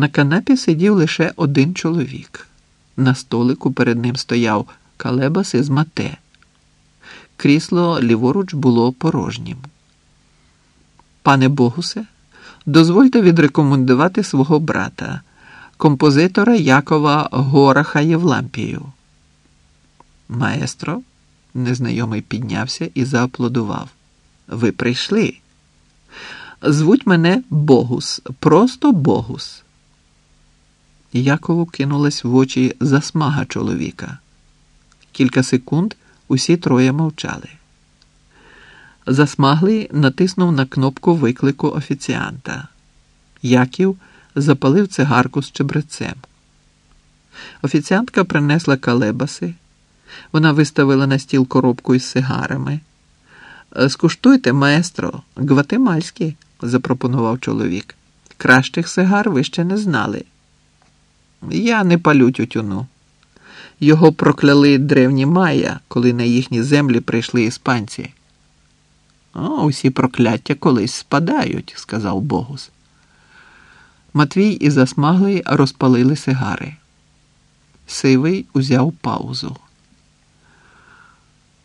На канапі сидів лише один чоловік. На столику перед ним стояв калебас із мате. Крісло ліворуч було порожнім. Пане Богусе, дозвольте відрекомендувати свого брата, композитора Якова Гораха Євлампію. Маестро, незнайомий піднявся і зааплодував. Ви прийшли. Звуть мене Богус, просто Богус. Якову кинулась в очі засмага чоловіка. Кілька секунд усі троє мовчали. Засмаглий натиснув на кнопку виклику офіціанта. Яків запалив цигарку з чебрецем. Офіціантка принесла калебаси. Вона виставила на стіл коробку із сигарами. Скуштуйте, маестро, гватемальські, запропонував чоловік. Кращих сигар ви ще не знали. Я не палю тютюну. Його прокляли древні майя, коли на їхні землі прийшли іспанці. О, усі прокляття колись спадають, сказав Богус. Матвій і засмаглий розпалили сигари. Сивий узяв паузу.